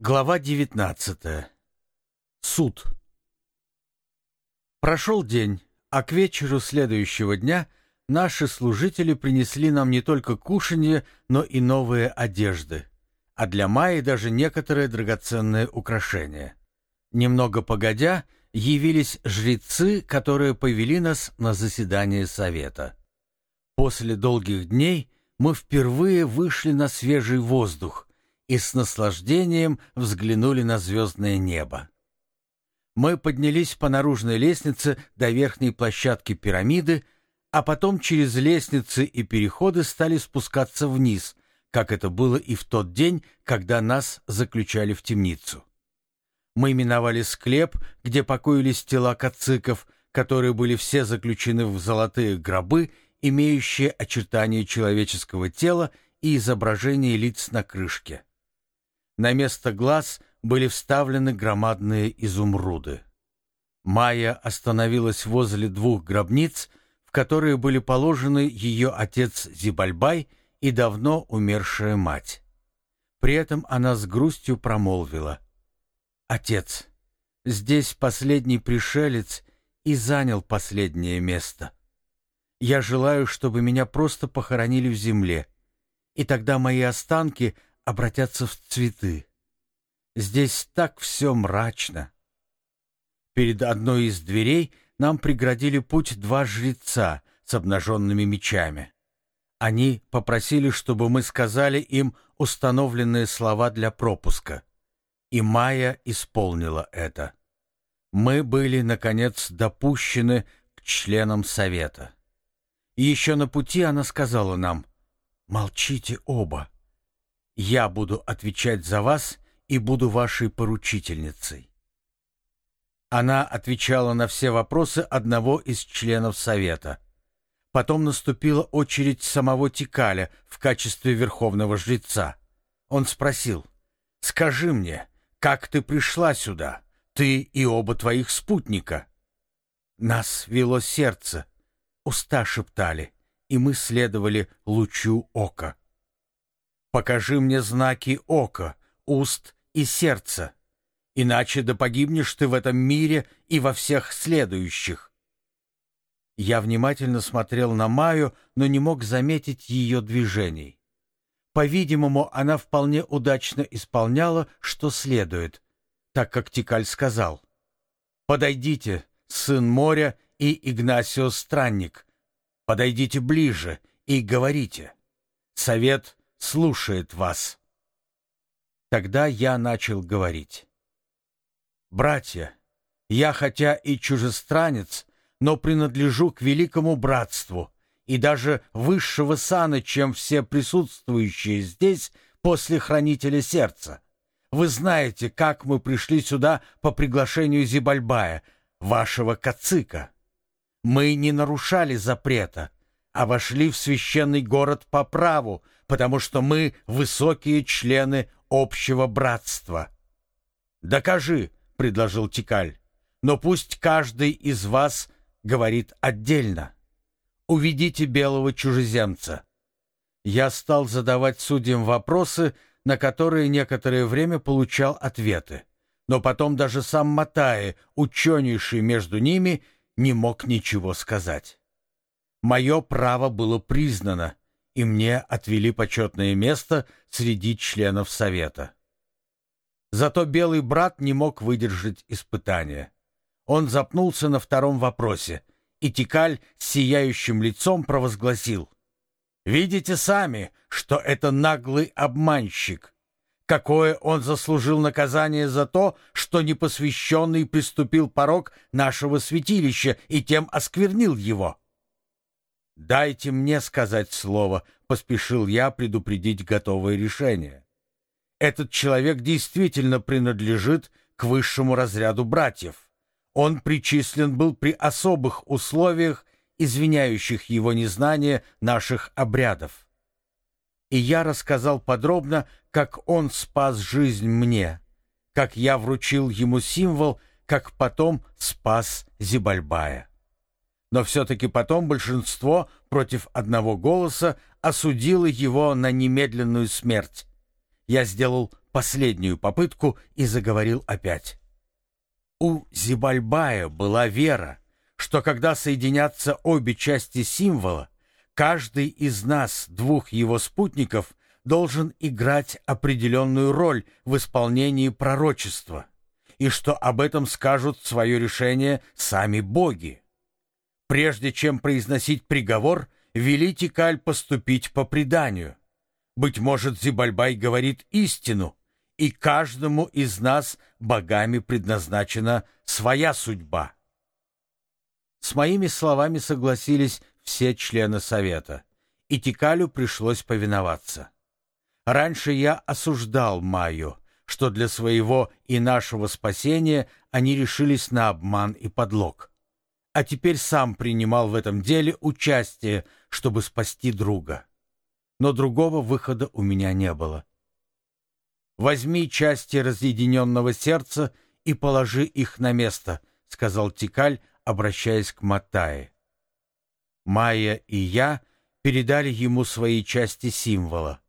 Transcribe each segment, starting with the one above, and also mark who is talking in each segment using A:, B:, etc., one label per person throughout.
A: Глава 19. Суд. Прошел день, а к вечеру следующего дня наши служители принесли нам не только кушанье, но и новые одежды, а для Майи даже некоторые драгоценные украшения. Немного погодя, явились жрецы, которые повели нас на заседание совета. После долгих дней мы впервые вышли на свежий воздух — и с наслаждением взглянули на звездное небо. Мы поднялись по наружной лестнице до верхней площадки пирамиды, а потом через лестницы и переходы стали спускаться вниз, как это было и в тот день, когда нас заключали в темницу. Мы миновали склеп, где покоились тела кациков, которые были все заключены в золотые гробы, имеющие очертания человеческого тела и изображение лиц на крышке. На место глаз были вставлены громадные изумруды. Майя остановилась возле двух гробниц, в которые были положены ее отец Зибальбай и давно умершая мать. При этом она с грустью промолвила. «Отец, здесь последний пришелец и занял последнее место. Я желаю, чтобы меня просто похоронили в земле, и тогда мои останки обратятся в цветы. Здесь так все мрачно. Перед одной из дверей нам преградили путь два жреца с обнаженными мечами. Они попросили, чтобы мы сказали им установленные слова для пропуска. И Майя исполнила это. Мы были, наконец, допущены к членам совета. И еще на пути она сказала нам, «Молчите оба». Я буду отвечать за вас и буду вашей поручительницей. Она отвечала на все вопросы одного из членов совета. Потом наступила очередь самого Тикаля в качестве верховного жреца. Он спросил, «Скажи мне, как ты пришла сюда, ты и оба твоих спутника?» Нас вело сердце, уста шептали, и мы следовали лучу ока. Покажи мне знаки ока, уст и сердца, иначе да погибнешь ты в этом мире и во всех следующих. Я внимательно смотрел на Маю, но не мог заметить ее движений. По-видимому, она вполне удачно исполняла, что следует, так как Тикаль сказал «Подойдите, сын моря и Игнасио Странник, подойдите ближе и говорите. Совет слушает вас. Тогда я начал говорить. «Братья, я хотя и чужестранец, но принадлежу к великому братству и даже высшего сана, чем все присутствующие здесь после хранителя сердца. Вы знаете, как мы пришли сюда по приглашению Зибальбая, вашего кацика. Мы не нарушали запрета, а вошли в священный город по праву, потому что мы высокие члены общего братства. «Докажи», — предложил Тикаль, — «но пусть каждый из вас говорит отдельно. Уведите белого чужеземца». Я стал задавать судьям вопросы, на которые некоторое время получал ответы. Но потом даже сам Матае, ученейший между ними, не мог ничего сказать. Мое право было признано, и мне отвели почетное место среди членов Совета. Зато белый брат не мог выдержать испытания. Он запнулся на втором вопросе, и Тикаль с сияющим лицом провозгласил. «Видите сами, что это наглый обманщик. Какое он заслужил наказание за то, что непосвященный приступил порог нашего святилища и тем осквернил его?» «Дайте мне сказать слово», — поспешил я предупредить готовое решение. «Этот человек действительно принадлежит к высшему разряду братьев. Он причислен был при особых условиях, извиняющих его незнание наших обрядов. И я рассказал подробно, как он спас жизнь мне, как я вручил ему символ, как потом спас Зибальбая но все-таки потом большинство против одного голоса осудило его на немедленную смерть. Я сделал последнюю попытку и заговорил опять. У Зибальбая была вера, что когда соединятся обе части символа, каждый из нас, двух его спутников, должен играть определенную роль в исполнении пророчества, и что об этом скажут свое решение сами боги. Прежде чем произносить приговор, вели Тикаль поступить по преданию. Быть может, Зибальбай говорит истину, и каждому из нас богами предназначена своя судьба. С моими словами согласились все члены совета, и Тикалю пришлось повиноваться. Раньше я осуждал Майю, что для своего и нашего спасения они решились на обман и подлог. А теперь сам принимал в этом деле участие, чтобы спасти друга. Но другого выхода у меня не было. «Возьми части разъединенного сердца и положи их на место», — сказал Тикаль, обращаясь к Матае. Майя и я передали ему свои части символа.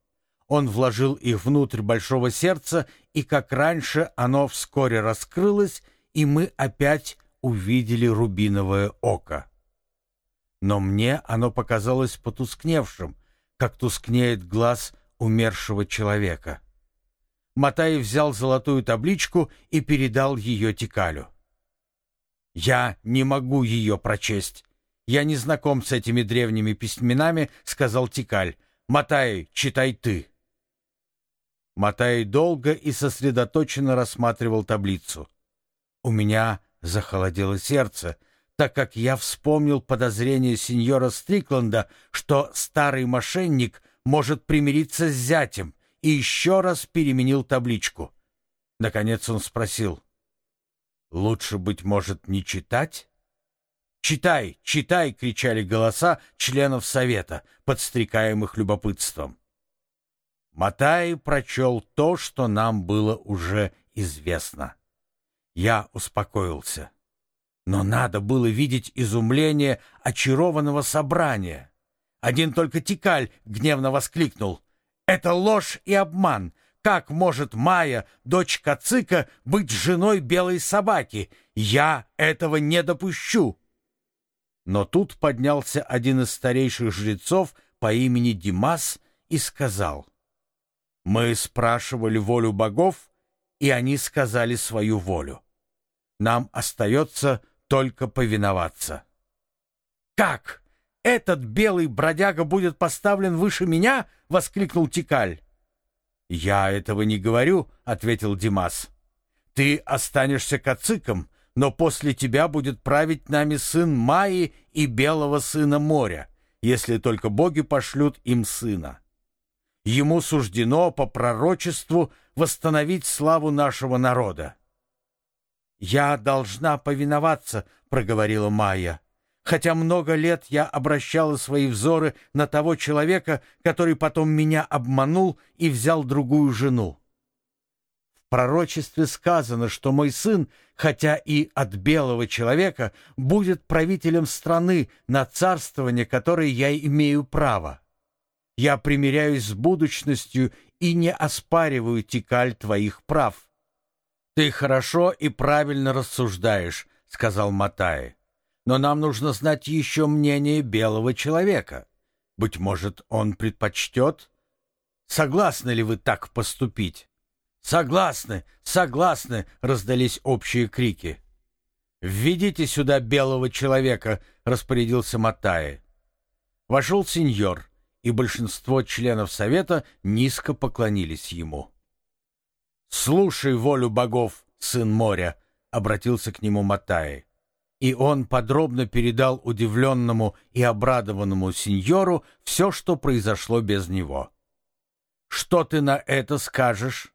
A: Он вложил их внутрь большого сердца, и, как раньше, оно вскоре раскрылось, и мы опять увидели рубиновое око. Но мне оно показалось потускневшим, как тускнеет глаз умершего человека. Матаев взял золотую табличку и передал ее Тикалю. «Я не могу ее прочесть. Я не знаком с этими древними письменами», — сказал Тикаль. «Матай, читай ты». Матай долго и сосредоточенно рассматривал таблицу. У меня захолодело сердце, так как я вспомнил подозрение сеньора Стрикланда, что старый мошенник может примириться с зятем, и еще раз переменил табличку. Наконец он спросил. «Лучше, быть может, не читать?» «Читай, читай!» — кричали голоса членов совета, подстрекаемых любопытством. Матай прочел то, что нам было уже известно. Я успокоился. Но надо было видеть изумление очарованного собрания. Один только Тикаль гневно воскликнул. Это ложь и обман. Как может Майя, дочь Кацика, быть женой белой собаки? Я этого не допущу. Но тут поднялся один из старейших жрецов по имени Димас и сказал, «Мы спрашивали волю богов, и они сказали свою волю. Нам остается только повиноваться». «Как?» этот белый бродяга будет поставлен выше меня?» — воскликнул Тикаль. «Я этого не говорю», — ответил Димас. «Ты останешься кациком, но после тебя будет править нами сын Майи и белого сына моря, если только боги пошлют им сына. Ему суждено по пророчеству восстановить славу нашего народа». «Я должна повиноваться», — проговорила Майя хотя много лет я обращала свои взоры на того человека, который потом меня обманул и взял другую жену. В пророчестве сказано, что мой сын, хотя и от белого человека, будет правителем страны, на царствование которой я имею право. Я примиряюсь с будущностью и не оспариваю, Тикаль, твоих прав. «Ты хорошо и правильно рассуждаешь», — сказал Матай но нам нужно знать еще мнение белого человека. Быть может, он предпочтет? Согласны ли вы так поступить? Согласны, согласны, раздались общие крики. «Введите сюда белого человека», — распорядился Матае. Вошел сеньор, и большинство членов совета низко поклонились ему. «Слушай волю богов, сын моря», — обратился к нему Матае и он подробно передал удивленному и обрадованному сеньору все, что произошло без него. «Что ты на это скажешь?»